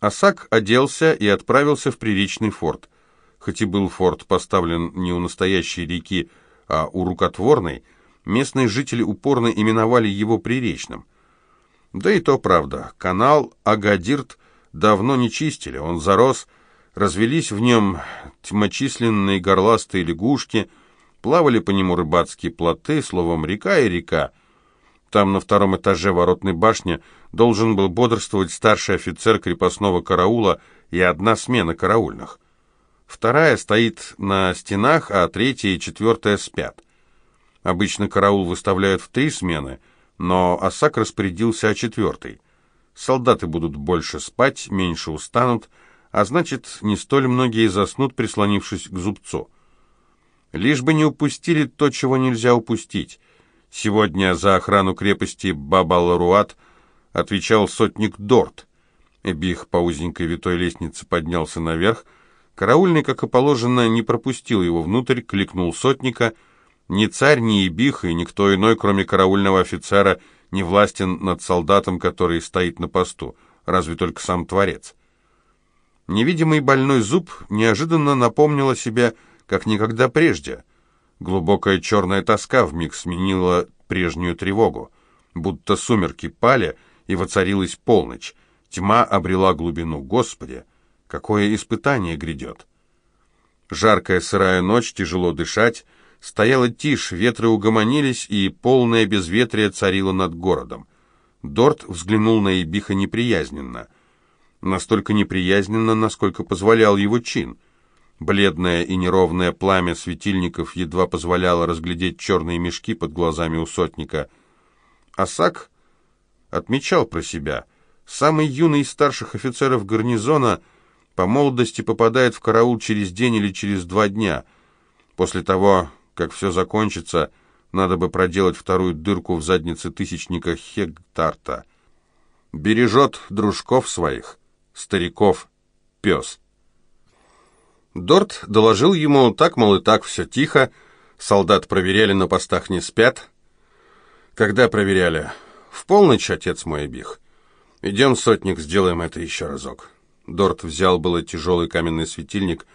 Асак оделся и отправился в приречный форт. Хоть и был форт поставлен не у настоящей реки, а у рукотворной, местные жители упорно именовали его приречным. Да и то правда, канал Агадирт давно не чистили, он зарос, развелись в нем тьмочисленные горластые лягушки, плавали по нему рыбацкие плоты, словом, река и река. Там на втором этаже воротной башни должен был бодрствовать старший офицер крепостного караула и одна смена караульных. Вторая стоит на стенах, а третья и четвертая спят. Обычно караул выставляют в три смены, но Осак распорядился о четвертой. Солдаты будут больше спать, меньше устанут, а значит, не столь многие заснут, прислонившись к зубцу. Лишь бы не упустили то, чего нельзя упустить. Сегодня за охрану крепости Баба-Ларуат отвечал сотник Дорт. Эбих по узенькой витой лестнице поднялся наверх. Караульный, как и положено, не пропустил его внутрь, кликнул сотника. Ни царь, ни Эбих и никто иной, кроме караульного офицера, не властен над солдатом, который стоит на посту, разве только сам Творец. Невидимый больной зуб неожиданно напомнил о себе, как никогда прежде. Глубокая черная тоска вмиг сменила прежнюю тревогу. Будто сумерки пали, и воцарилась полночь. Тьма обрела глубину. Господи, какое испытание грядет! Жаркая сырая ночь, тяжело дышать, стояла тишь, ветры угомонились, и полное безветрие царило над городом. Дорт взглянул на Ибиха неприязненно. Настолько неприязненно, насколько позволял его чин — Бледное и неровное пламя светильников едва позволяло разглядеть черные мешки под глазами у сотника. Асак отмечал про себя. Самый юный из старших офицеров гарнизона по молодости попадает в караул через день или через два дня. После того, как все закончится, надо бы проделать вторую дырку в заднице тысячника Хегтарта. Бережет дружков своих, стариков, пес. Дорт доложил ему, так, мол, и так, все тихо. Солдат проверяли, на постах не спят. Когда проверяли? В полночь, отец мой обих. Идем, сотник, сделаем это еще разок. Дорт взял было тяжелый каменный светильник,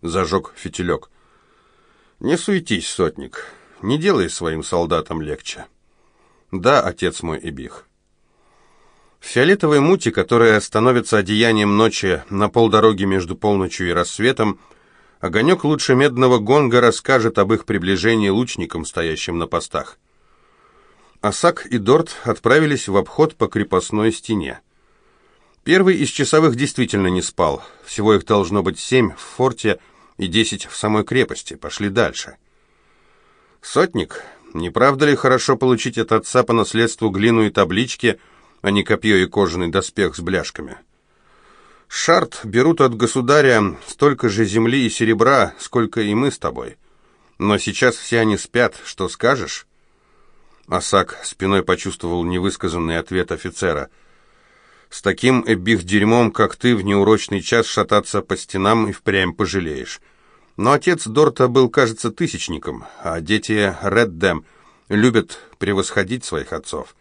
зажег фитилек. Не суетись, сотник, не делай своим солдатам легче. Да, отец мой Эбих. В фиолетовой мути, которая становится одеянием ночи на полдороги между полночью и рассветом, огонек лучше медного гонга расскажет об их приближении лучникам, стоящим на постах. Асак и Дорт отправились в обход по крепостной стене. Первый из часовых действительно не спал. Всего их должно быть семь в форте и десять в самой крепости. Пошли дальше. «Сотник, не правда ли хорошо получить от отца по наследству глину и таблички — а не копье и кожаный доспех с бляшками. Шарт берут от государя столько же земли и серебра, сколько и мы с тобой. Но сейчас все они спят, что скажешь?» Асак спиной почувствовал невысказанный ответ офицера. «С таким эбих дерьмом, как ты, в неурочный час шататься по стенам и впрямь пожалеешь. Но отец Дорта был, кажется, тысячником, а дети Реддем любят превосходить своих отцов.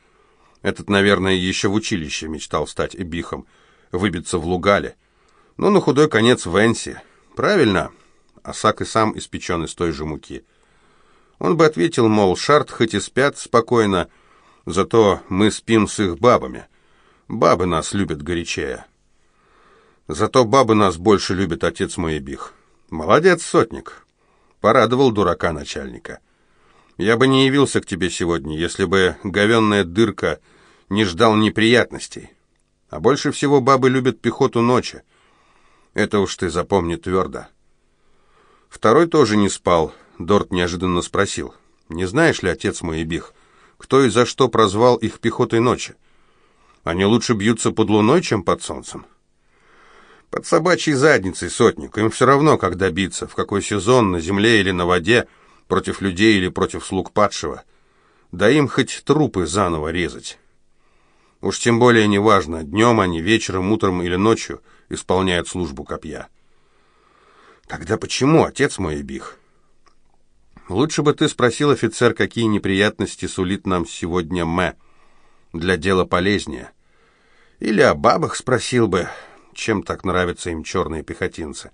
Этот, наверное, еще в училище мечтал стать эбихом, выбиться в Лугале. Ну, на худой конец в Энси. Правильно, Асак и сам испечен из той же муки. Он бы ответил, мол, шарт хоть и спят спокойно, зато мы спим с их бабами. Бабы нас любят горячее. Зато бабы нас больше любят, отец мой эбих. Молодец, сотник. Порадовал дурака начальника. Я бы не явился к тебе сегодня, если бы говенная дырка не ждал неприятностей. А больше всего бабы любят пехоту ночи. Это уж ты запомни твердо. Второй тоже не спал. Дорт неожиданно спросил. Не знаешь ли, отец мой Ибих, кто и за что прозвал их пехотой ночи? Они лучше бьются под луной, чем под солнцем. Под собачьей задницей, сотник. Им все равно, когда биться, в какой сезон, на земле или на воде — против людей или против слуг падшего. Да им хоть трупы заново резать. Уж тем более неважно, днем они, вечером, утром или ночью исполняют службу копья. Тогда почему, отец мой Эбих? Лучше бы ты спросил, офицер, какие неприятности сулит нам сегодня Мэ. Для дела полезнее. Или о бабах спросил бы. чем так нравятся им черные пехотинцы.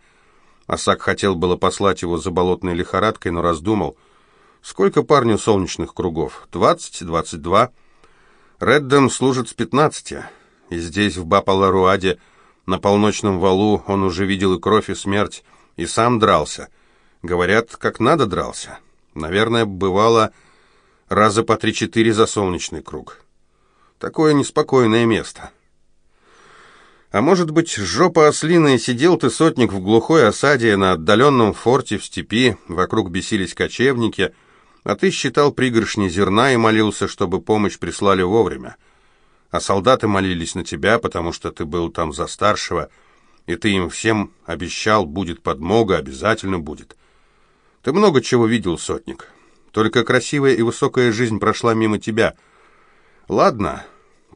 Асак хотел было послать его за болотной лихорадкой, но раздумал. Сколько парню солнечных кругов? Двадцать, двадцать два. Реддем служит с пятнадцати. И здесь, в Бапаларуаде, на полночном валу, он уже видел и кровь, и смерть, и сам дрался. Говорят, как надо дрался. Наверное, бывало раза по три-четыре за солнечный круг. Такое неспокойное место. А может быть, жопа ослиная, сидел ты, сотник, в глухой осаде на отдаленном форте в степи, вокруг бесились кочевники, а ты считал пригоршни зерна и молился, чтобы помощь прислали вовремя. А солдаты молились на тебя, потому что ты был там за старшего, и ты им всем обещал, будет подмога, обязательно будет. Ты много чего видел, сотник. Только красивая и высокая жизнь прошла мимо тебя. Ладно,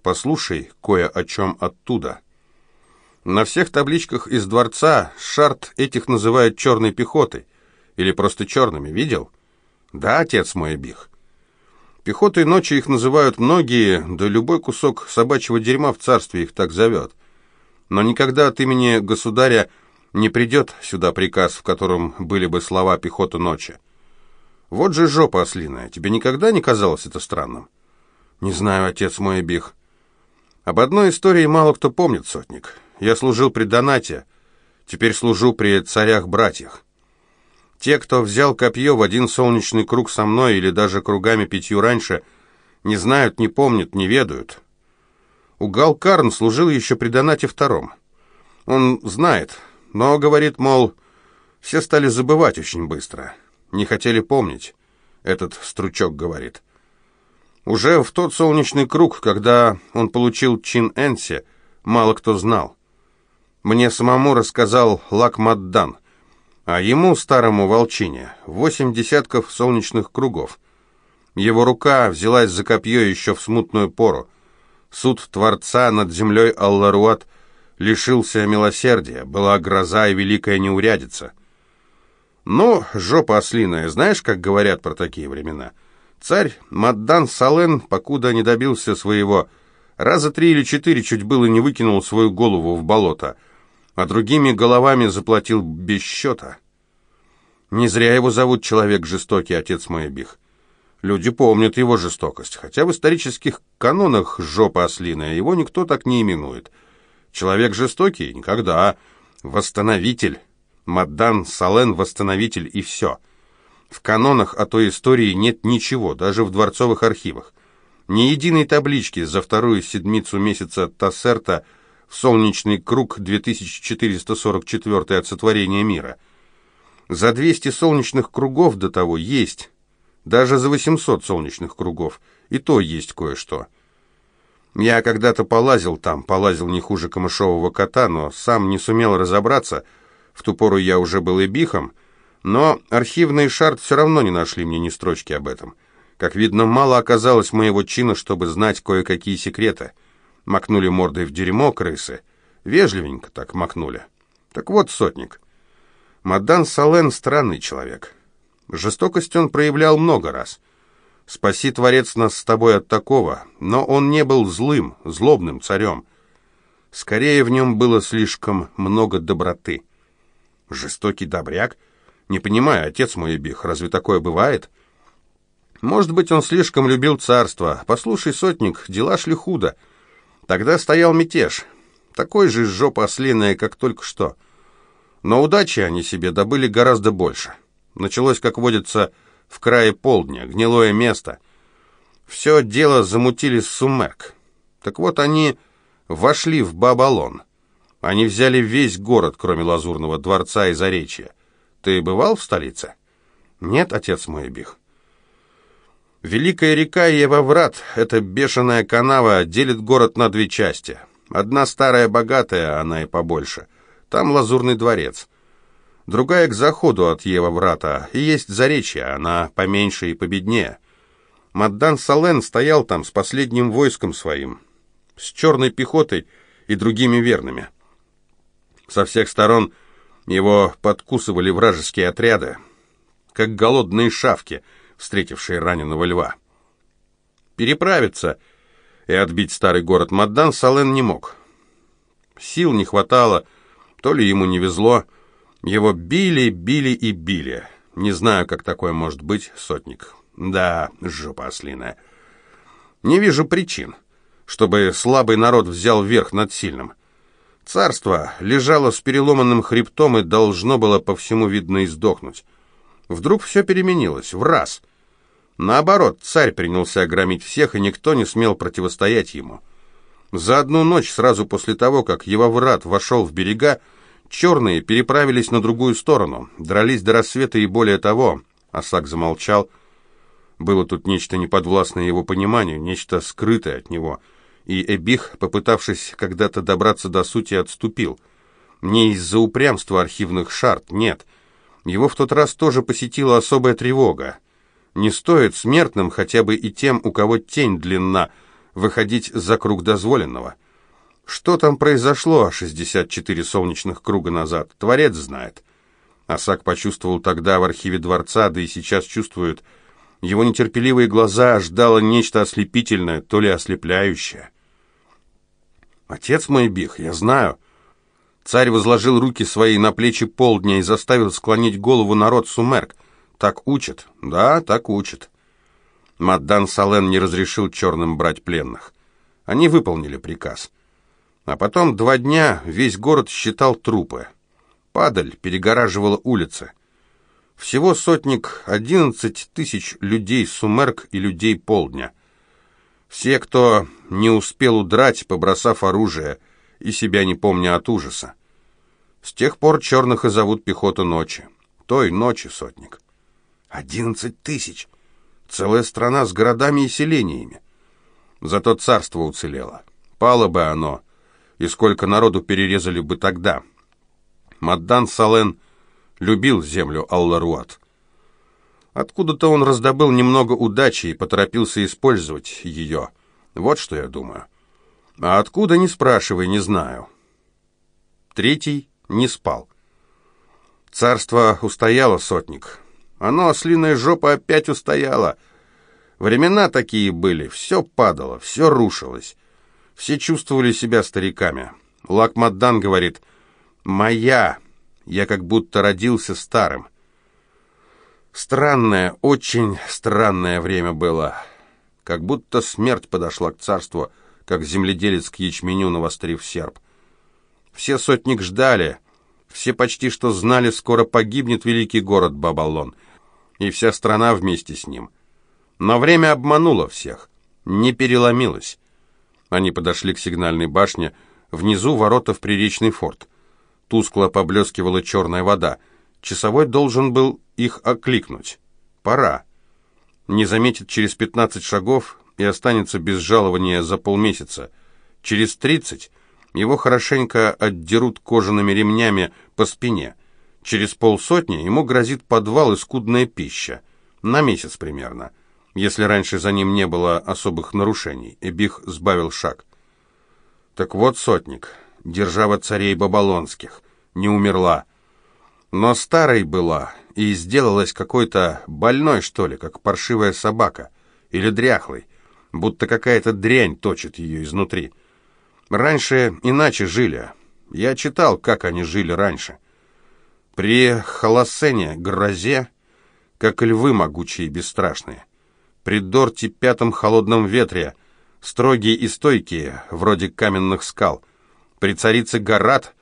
послушай кое о чем оттуда». На всех табличках из дворца шарт этих называют черной пехотой. Или просто черными, видел? Да, отец мой бих. Пехотой ночи их называют многие, да любой кусок собачьего дерьма в царстве их так зовет. Но никогда от имени государя не придет сюда приказ, в котором были бы слова «пехота ночи». Вот же жопа ослиная, тебе никогда не казалось это странным? Не знаю, отец мой бих. Об одной истории мало кто помнит, сотник. Я служил при Донате, теперь служу при царях-братьях. Те, кто взял копье в один солнечный круг со мной или даже кругами пятью раньше, не знают, не помнят, не ведают. Угал Карн служил еще при Донате втором. Он знает, но говорит, мол, все стали забывать очень быстро. Не хотели помнить, этот стручок говорит. Уже в тот солнечный круг, когда он получил чин Энси, мало кто знал. Мне самому рассказал Лакмаддан, а ему, старому волчине, восемь десятков солнечных кругов. Его рука взялась за копье еще в смутную пору. Суд Творца над землей Алларуат лишился милосердия, была гроза и великая неурядица. Ну, жопа ослиная, знаешь, как говорят про такие времена? Царь Маддан Сален, покуда не добился своего, раза три или четыре чуть было не выкинул свою голову в болото — а другими головами заплатил без счета. Не зря его зовут человек жестокий, отец Моебих. Люди помнят его жестокость, хотя в исторических канонах жопа ослиная его никто так не именует. Человек жестокий? Никогда. Восстановитель. Маддан Сален — восстановитель, и все. В канонах о той истории нет ничего, даже в дворцовых архивах. Ни единой таблички за вторую седмицу месяца Тассерта — солнечный круг 2444 от сотворения мира. За 200 солнечных кругов до того есть, даже за 800 солнечных кругов, и то есть кое-что. Я когда-то полазил там, полазил не хуже камышового кота, но сам не сумел разобраться, в ту пору я уже был и бихом, но архивный шарт все равно не нашли мне ни строчки об этом. Как видно, мало оказалось моего чина, чтобы знать кое-какие секреты макнули мордой в дерьмо крысы. Вежливенько так макнули. Так вот, сотник, Мадан Сален странный человек. Жестокость он проявлял много раз. Спаси, Творец, нас с тобой от такого, но он не был злым, злобным царем. Скорее, в нем было слишком много доброты. Жестокий добряк? Не понимаю, отец мой бих, разве такое бывает? Может быть, он слишком любил царство. Послушай, сотник, дела шли худо. Тогда стоял мятеж, такой же жопа ослиная, как только что. Но удачи они себе добыли гораздо больше. Началось, как водится, в крае полдня, гнилое место. Все дело замутили с Сумерк. Так вот они вошли в Бабалон. Они взяли весь город, кроме Лазурного дворца и Заречья. Ты бывал в столице? Нет, отец мой бих. Великая река Евоврат, эта бешеная канава, делит город на две части. Одна старая богатая, она и побольше. Там лазурный дворец. Другая к заходу от Евоврата, и есть Заречье, она поменьше и победнее. Маддан Сален стоял там с последним войском своим, с черной пехотой и другими верными. Со всех сторон его подкусывали вражеские отряды, как голодные шавки — встретившие раненого льва. Переправиться и отбить старый город Маддан Сален не мог. Сил не хватало, то ли ему не везло. Его били, били и били. Не знаю, как такое может быть, сотник. Да, жопа ослиная. Не вижу причин, чтобы слабый народ взял верх над сильным. Царство лежало с переломанным хребтом и должно было по всему видно издохнуть. Вдруг все переменилось, в раз. Наоборот, царь принялся громить всех, и никто не смел противостоять ему. За одну ночь, сразу после того, как его врат вошел в берега, черные переправились на другую сторону, дрались до рассвета и более того. Асак замолчал. Было тут нечто неподвластное его пониманию, нечто скрытое от него. И Эбих, попытавшись когда-то добраться до сути, отступил. Не из-за упрямства архивных шарт, нет. Его в тот раз тоже посетила особая тревога. Не стоит смертным, хотя бы и тем, у кого тень длинна, выходить за круг дозволенного. Что там произошло 64 солнечных круга назад, Творец знает. Асак почувствовал тогда в архиве дворца, да и сейчас чувствует. Его нетерпеливые глаза ждало нечто ослепительное, то ли ослепляющее. «Отец мой, Бих, я знаю». Царь возложил руки свои на плечи полдня и заставил склонить голову народ Сумерк. Так учат? Да, так учат. Маддан Сален не разрешил черным брать пленных. Они выполнили приказ. А потом два дня весь город считал трупы. Падаль перегораживала улицы. Всего сотник, одиннадцать тысяч людей Сумерк и людей Полдня. Все, кто не успел удрать, побросав оружие, и себя не помня от ужаса. С тех пор черных и зовут пехоту ночи. Той ночи, сотник. Одиннадцать тысяч! Целая страна с городами и селениями. Зато царство уцелело. Пало бы оно, и сколько народу перерезали бы тогда. Маддан Сален любил землю Алларуат. Откуда-то он раздобыл немного удачи и поторопился использовать ее. Вот что я думаю. А откуда, не спрашивай, не знаю. Третий не спал. Царство устояло, сотник. Оно, ослиная жопа, опять устояло. Времена такие были, все падало, все рушилось. Все чувствовали себя стариками. Лакмаддан говорит, «Моя, я как будто родился старым». Странное, очень странное время было. Как будто смерть подошла к царству, как земледелец к ячменю, навострив серп. Все сотник ждали, все почти что знали, скоро погибнет великий город Бабалон — и вся страна вместе с ним. Но время обмануло всех, не переломилось. Они подошли к сигнальной башне, внизу ворота в приречный форт. Тускло поблескивала черная вода. Часовой должен был их окликнуть. Пора. Не заметит через пятнадцать шагов и останется без жалования за полмесяца. Через тридцать его хорошенько отдерут кожаными ремнями по спине. Через полсотни ему грозит подвал и скудная пища. На месяц примерно. Если раньше за ним не было особых нарушений. Эбих сбавил шаг. Так вот, сотник, держава царей Бабалонских, не умерла. Но старой была и сделалась какой-то больной, что ли, как паршивая собака. Или дряхлой, будто какая-то дрянь точит ее изнутри. Раньше иначе жили. Я читал, как они жили раньше. При холосене, грозе, как львы могучие и бесстрашные. При дорте пятом холодном ветре, строгие и стойкие, вроде каменных скал. При царице Гарат,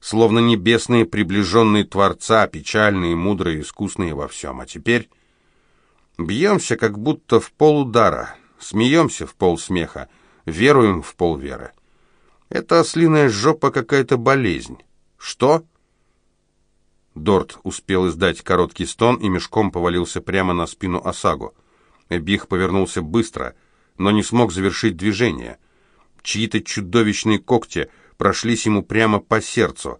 словно небесные приближенные Творца, печальные, мудрые, искусные во всем. А теперь бьемся, как будто в полудара, смеемся в полсмеха, веруем в полверы. Это ослиная жопа какая-то болезнь. Что? Дорт успел издать короткий стон и мешком повалился прямо на спину Осагу. Эбих повернулся быстро, но не смог завершить движение. Чьи-то чудовищные когти прошлись ему прямо по сердцу.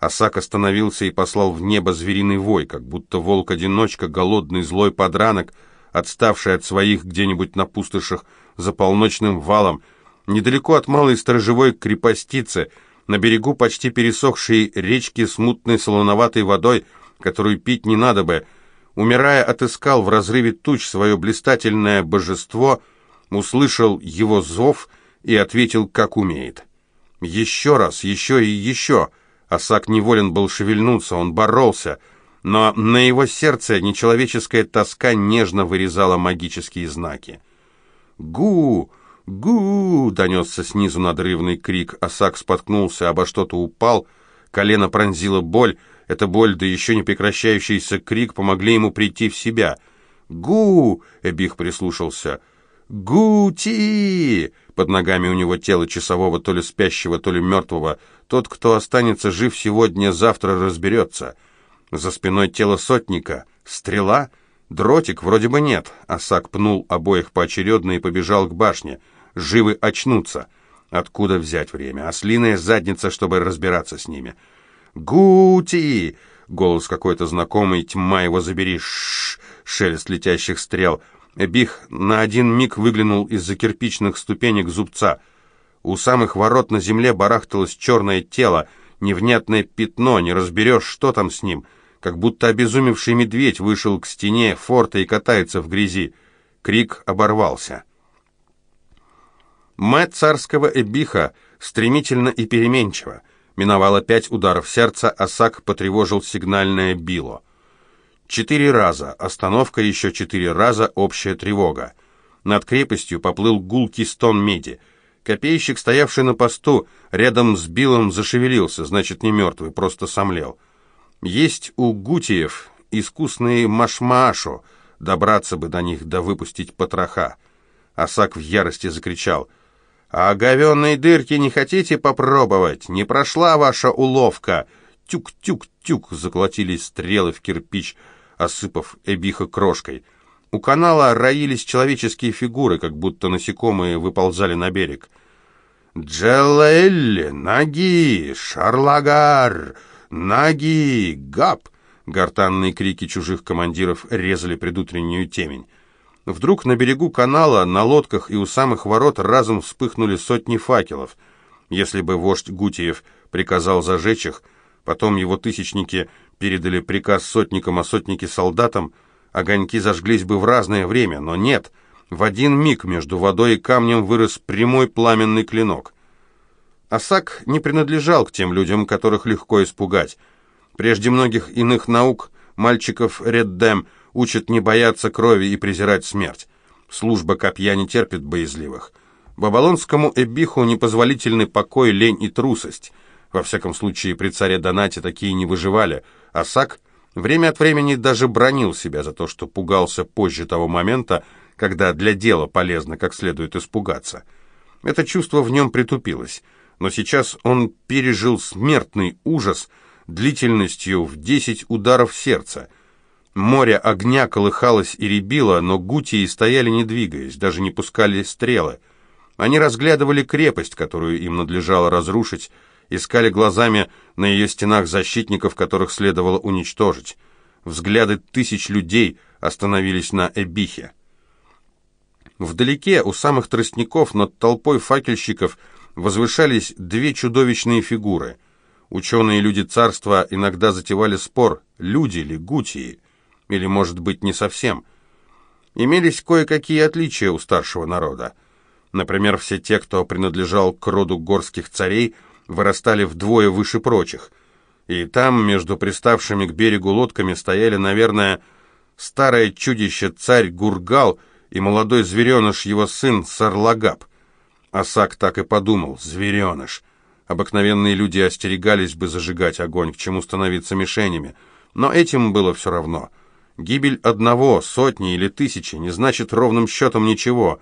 Осак остановился и послал в небо звериный вой, как будто волк-одиночка, голодный злой подранок, отставший от своих где-нибудь на пустошах за полночным валом, недалеко от малой сторожевой крепостицы — на берегу почти пересохшей речки с мутной солоноватой водой, которую пить не надо бы, умирая, отыскал в разрыве туч свое блистательное божество, услышал его зов и ответил, как умеет. Еще раз, еще и еще. Асак неволен был шевельнуться, он боролся, но на его сердце нечеловеческая тоска нежно вырезала магические знаки. «Гу! Гу!» — донесся снизу надрывный крик. Асак споткнулся, обо что-то упал, колено пронзила боль. Эта боль, да еще не прекращающийся крик, помогли ему прийти в себя. «Гу!» — Эбих прислушался. «Гути!» Под ногами у него тело часового, то ли спящего, то ли мертвого. Тот, кто останется жив сегодня, завтра разберется. За спиной тело сотника. Стрела? Дротик? Вроде бы нет. Асак пнул обоих поочередно и побежал к башне. Живы очнутся. Откуда взять время? Ослиная задница, чтобы разбираться с ними. «Гути!» Голос какой-то знакомый, тьма его забери. Ш Шелест летящих стрел. Бих на один миг выглянул из-за кирпичных ступенек зубца. У самых ворот на земле барахталось черное тело, невнятное пятно, не разберешь, что там с ним. Как будто обезумевший медведь вышел к стене форта и катается в грязи. Крик оборвался. Мать царского Эбиха стремительно и переменчиво. Миновало пять ударов сердца, а Сак потревожил сигнальное било. Четыре раза, остановка еще четыре раза, общая тревога. Над крепостью поплыл гулкий стон меди. Копейщик, стоявший на посту, рядом с Биллом зашевелился, значит, не мертвый, просто сомлел. Есть у Гутиев искусные машмаашо, добраться бы до них да выпустить потроха. Асак в ярости закричал. «А говенные дырки не хотите попробовать? Не прошла ваша уловка!» Тюк-тюк-тюк заколотились стрелы в кирпич, осыпав Эбиха крошкой. У канала роились человеческие фигуры, как будто насекомые выползали на берег. «Джелелли! Наги! Шарлагар! Наги! Гап!» Гортанные крики чужих командиров резали предутреннюю темень. Вдруг на берегу канала, на лодках и у самых ворот разом вспыхнули сотни факелов. Если бы вождь Гутиев приказал зажечь их, потом его тысячники передали приказ сотникам, а сотники солдатам, огоньки зажглись бы в разное время, но нет. В один миг между водой и камнем вырос прямой пламенный клинок. Асак не принадлежал к тем людям, которых легко испугать. Прежде многих иных наук мальчиков Реддем учат не бояться крови и презирать смерть. Служба копья не терпит боязливых. Бабалонскому эбиху непозволительны покой, лень и трусость. Во всяком случае, при царе Донате такие не выживали – Асак время от времени даже бронил себя за то, что пугался позже того момента, когда для дела полезно как следует испугаться. Это чувство в нем притупилось, но сейчас он пережил смертный ужас длительностью в десять ударов сердца. Море огня колыхалось и рябило, но гутии стояли не двигаясь, даже не пускали стрелы. Они разглядывали крепость, которую им надлежало разрушить, искали глазами на ее стенах защитников, которых следовало уничтожить. Взгляды тысяч людей остановились на Эбихе. Вдалеке, у самых тростников, над толпой факельщиков, возвышались две чудовищные фигуры. Ученые люди царства иногда затевали спор, люди ли гутии, или, может быть, не совсем. Имелись кое-какие отличия у старшего народа. Например, все те, кто принадлежал к роду горских царей – вырастали вдвое выше прочих. И там, между приставшими к берегу лодками, стояли, наверное, старое чудище царь Гургал и молодой звереныш его сын Сарлагап. Асак так и подумал, звереныш. Обыкновенные люди остерегались бы зажигать огонь, к чему становиться мишенями. Но этим было все равно. Гибель одного, сотни или тысячи не значит ровным счетом ничего.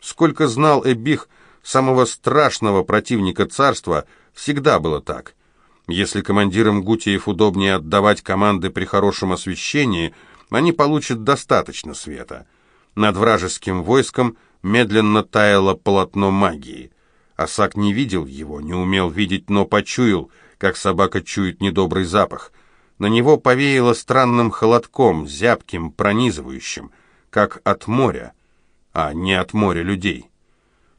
Сколько знал Эбих самого страшного противника царства — Всегда было так. Если командирам Гутиев удобнее отдавать команды при хорошем освещении, они получат достаточно света. Над вражеским войском медленно таяло полотно магии. Асак не видел его, не умел видеть, но почуял, как собака чует недобрый запах. На него повеяло странным холодком, зябким, пронизывающим, как от моря, а не от моря людей.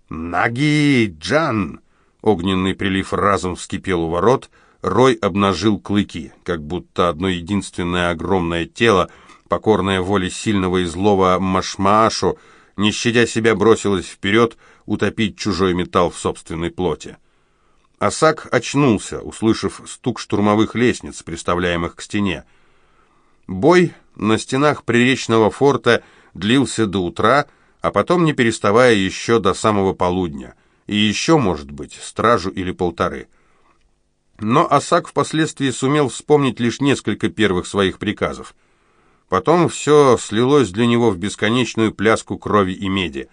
«Наги, Джан!» Огненный прилив разом вскипел у ворот, Рой обнажил клыки, как будто одно единственное огромное тело, покорное воле сильного и злого Машмаашу, не щадя себя, бросилось вперед утопить чужой металл в собственной плоти. Асак очнулся, услышав стук штурмовых лестниц, приставляемых к стене. Бой на стенах приречного форта длился до утра, а потом, не переставая, еще до самого полудня. И еще, может быть, стражу или полторы. Но Асак впоследствии сумел вспомнить лишь несколько первых своих приказов. Потом все слилось для него в бесконечную пляску крови и меди.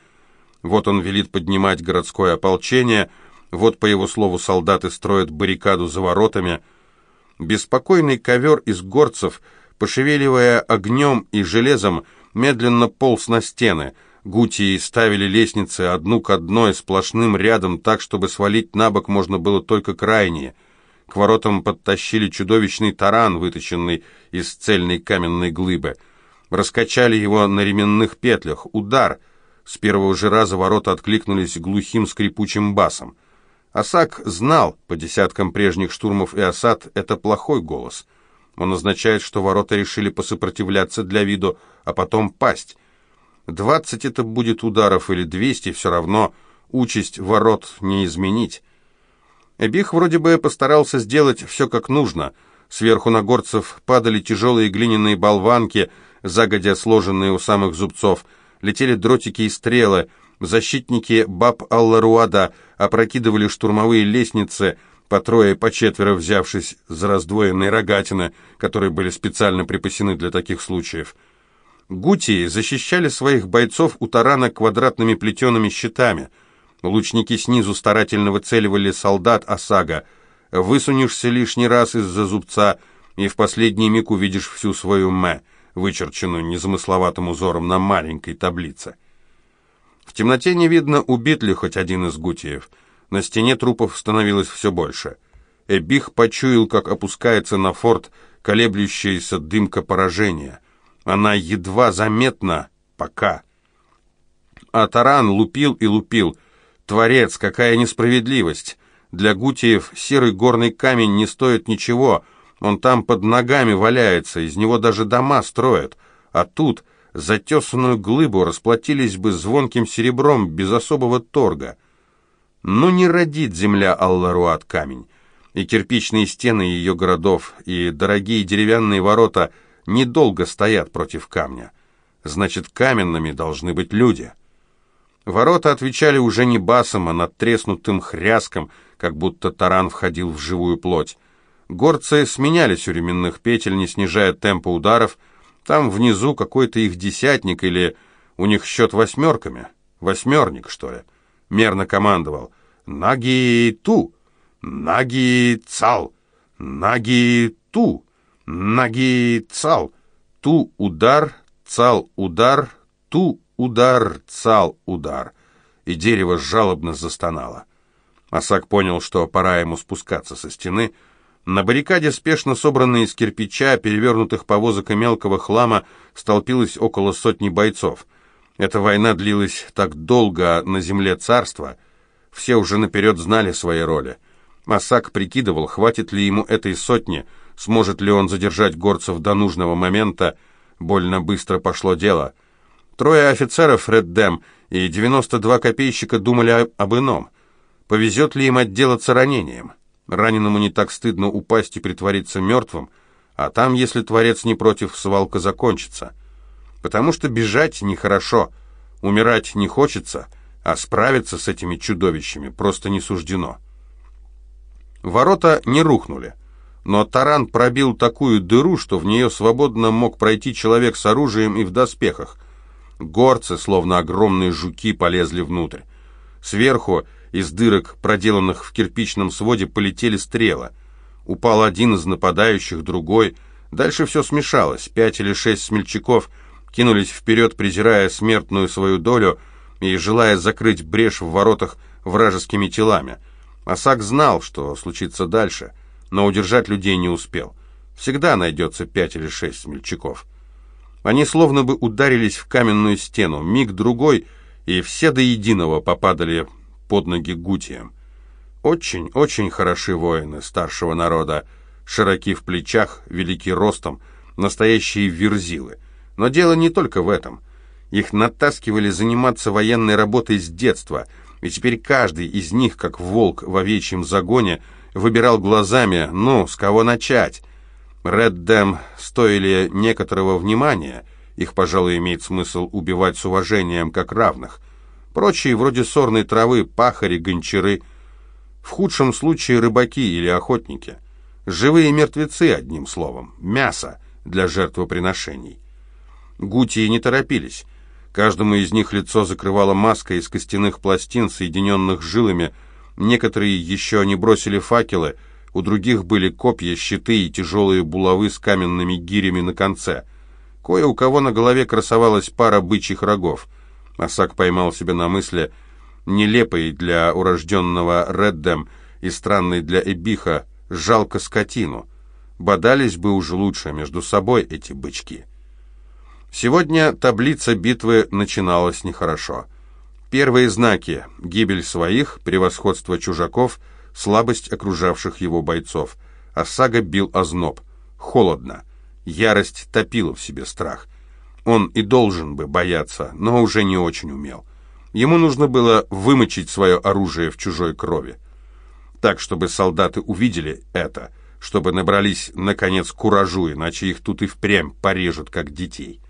Вот он велит поднимать городское ополчение, вот, по его слову, солдаты строят баррикаду за воротами. Беспокойный ковер из горцев, пошевеливая огнем и железом, медленно полз на стены. Гутии ставили лестницы одну к одной сплошным рядом так, чтобы свалить на бок можно было только крайние — к воротам подтащили чудовищный таран, выточенный из цельной каменной глыбы. Раскачали его на ременных петлях. Удар! С первого же раза ворота откликнулись глухим скрипучим басом. Асак знал, по десяткам прежних штурмов и осад, это плохой голос. Он означает, что ворота решили посопротивляться для виду, а потом пасть. Двадцать это будет ударов или двести, все равно участь ворот не изменить. Эбих вроде бы постарался сделать все как нужно. Сверху на горцев падали тяжелые глиняные болванки, загодя сложенные у самых зубцов. Летели дротики и стрелы. Защитники баб Алларуада опрокидывали штурмовые лестницы, по трое, по четверо взявшись за раздвоенные рогатины, которые были специально припасены для таких случаев. Гутии защищали своих бойцов у тарана квадратными плетеными щитами — Лучники снизу старательно выцеливали солдат Осага. Высунешься лишний раз из-за зубца, и в последний миг увидишь всю свою «мэ», вычерченную незамысловатым узором на маленькой таблице. В темноте не видно, убит ли хоть один из гутиев. На стене трупов становилось все больше. Эбих почуял, как опускается на форт колеблющаяся дымка поражения. Она едва заметна, пока. А таран лупил и лупил — Творец, какая несправедливость! Для Гутиев серый горный камень не стоит ничего, он там под ногами валяется, из него даже дома строят. А тут за тесанную глыбу расплатились бы звонким серебром без особого торга. Ну не родит земля Алларуат камень, и кирпичные стены ее городов, и дорогие деревянные ворота недолго стоят против камня. Значит, каменными должны быть люди». Ворота отвечали уже не басом, а надтреснутым хряском, как будто таран входил в живую плоть. Горцы сменялись у ременных петель, не снижая темпа ударов. Там внизу какой-то их десятник или у них счет восьмерками. Восьмерник, что ли. Мерно командовал. «Наги-ту! Наги-цал! Наги-ту! Наги-цал! Ту-удар, цал-удар, ту Удар, цал, удар. И дерево жалобно застонало. Асак понял, что пора ему спускаться со стены. На баррикаде, спешно собранные из кирпича, перевернутых повозок и мелкого хлама, столпилось около сотни бойцов. Эта война длилась так долго на земле царства. Все уже наперед знали свои роли. Асак прикидывал, хватит ли ему этой сотни, сможет ли он задержать горцев до нужного момента. Больно быстро пошло дело — Трое офицеров Ред Дэм и 92 копейщика думали об ином. Повезет ли им отделаться ранением? Раненому не так стыдно упасть и притвориться мертвым, а там, если творец не против, свалка закончится. Потому что бежать нехорошо, умирать не хочется, а справиться с этими чудовищами просто не суждено. Ворота не рухнули, но таран пробил такую дыру, что в нее свободно мог пройти человек с оружием и в доспехах – Горцы, словно огромные жуки, полезли внутрь. Сверху, из дырок, проделанных в кирпичном своде, полетели стрелы. Упал один из нападающих, другой. Дальше все смешалось. Пять или шесть смельчаков кинулись вперед, презирая смертную свою долю и желая закрыть брешь в воротах вражескими телами. Асак знал, что случится дальше, но удержать людей не успел. Всегда найдется пять или шесть смельчаков. Они словно бы ударились в каменную стену, миг-другой, и все до единого попадали под ноги гутиям. Очень, очень хороши воины старшего народа, широки в плечах, велики ростом, настоящие верзилы. Но дело не только в этом. Их натаскивали заниматься военной работой с детства, И теперь каждый из них, как волк в овечьем загоне, выбирал глазами, ну, с кого начать. Реддем стоили некоторого внимания, их, пожалуй, имеет смысл убивать с уважением, как равных. Прочие, вроде сорной травы, пахари, гончары, в худшем случае рыбаки или охотники. Живые мертвецы, одним словом, мясо для жертвоприношений. Гутии не торопились. Каждому из них лицо закрывала маска из костяных пластин, соединенных жилами. Некоторые еще не бросили факелы, у других были копья, щиты и тяжелые булавы с каменными гирями на конце. Кое у кого на голове красовалась пара бычьих рогов. Асак поймал себя на мысли, нелепой для урожденного Реддем и странной для Эбиха, жалко скотину. Бодались бы уже лучше между собой эти бычки. Сегодня таблица битвы начиналась нехорошо. Первые знаки – гибель своих, превосходство чужаков, слабость окружавших его бойцов. Осага бил озноб. Холодно. Ярость топила в себе страх. Он и должен бы бояться, но уже не очень умел. Ему нужно было вымочить свое оружие в чужой крови. Так, чтобы солдаты увидели это, чтобы набрались, наконец, куражу, иначе их тут и впрямь порежут, как детей.